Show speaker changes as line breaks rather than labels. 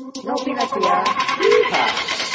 Don't be like we are. Yeehaw.